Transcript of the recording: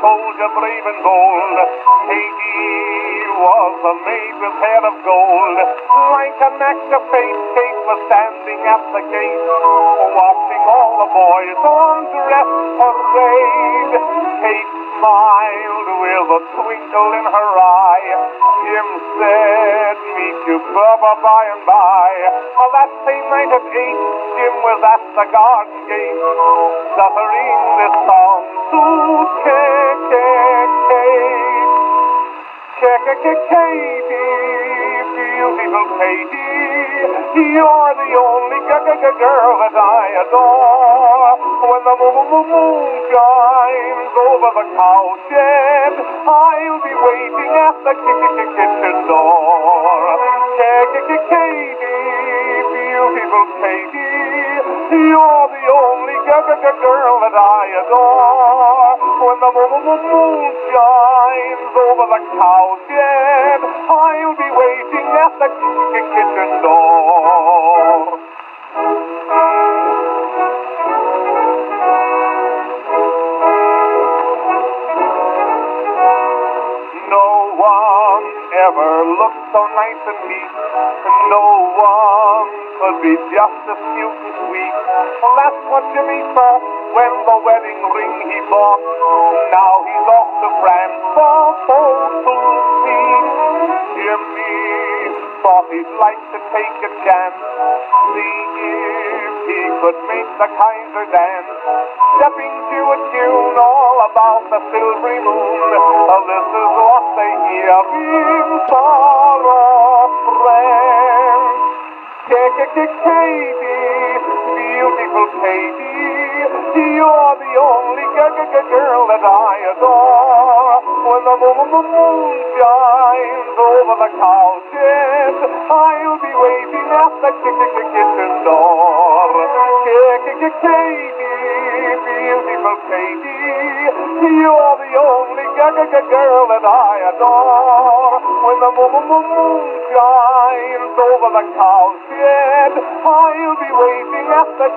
soldier brave and bold. Katie was a maid with hair of gold. Like an act of Kate was standing at the gate, watching all the boys on dress parade. Kate smiled with a twinkle in her eye. Said, meet you, Bubba, by and by. Well, that same night at eight, Jim was at the garden gate, stuttering this song to Katie, beautiful Katie, you're the only girl that I adore. When the moon shines over the cowshed, I'll be waiting at the kitchen beautiful Katie, you're the only girl that I adore. When the moon shines over the cowshed, I'll ever looked so nice and neat. And no one could be just as cute and sweet. Well, that's what Jimmy thought when the wedding ring he bought. Now he's off to France for peace. Jimmy thought he'd like to take a chance. See if he could make the Kaiser dance. Stepping to a tune all about the silvery moon. This is what they hear far off France. Katie, beautiful Katie, you're the only girl that I adore. When the moon shines over the cowshed, I'll be waiting at the kitchen door. Katie, beautiful Katie. You are the only girl that I adore. When the moon, moon shines over the cowshed, I'll be waiting at the